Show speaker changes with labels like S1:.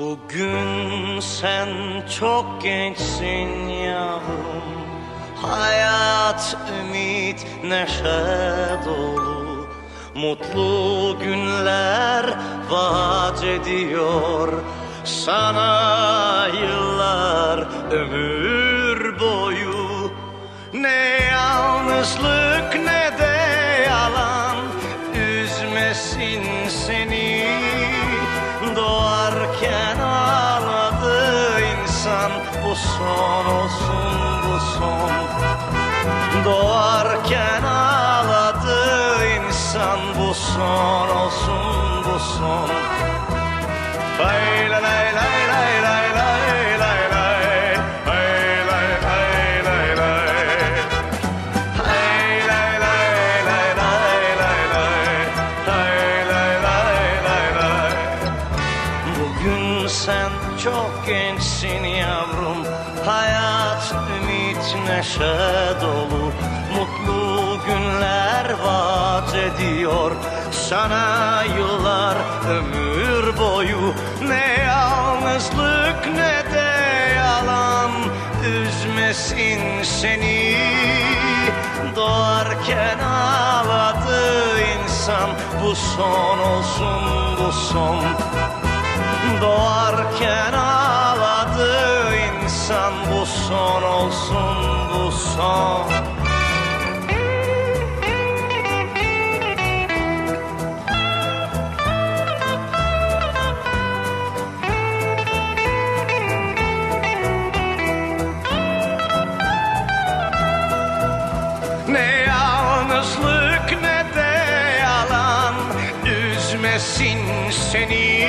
S1: Bugün sen çok gençsin yavrum. Hayat, ümit, neşe dolu. Mutlu günler vaat ediyor. Sana yıllar ömür boyu. Ne yalnızlık ne de yalan. Üzmesin seni Doğarken ağladı insan Bu son olsun bu son. Doğarken ağladı insan Bu son olsun bu son. Lay lay lay Bugün sen çok gençsin yavrum. Hayat, ümit, neşe dolu. Mutlu günler vaat ediyor. Sana yıllar ömür boyu. Ne yalnızlık ne de yalan. Üzmesin seni. Doğarken ağladı insan. Bu son olsun bu son Doğarken ağladı insan Bu son olsun bu son. Ne yalnızlık ne de yalan Üzmesin seni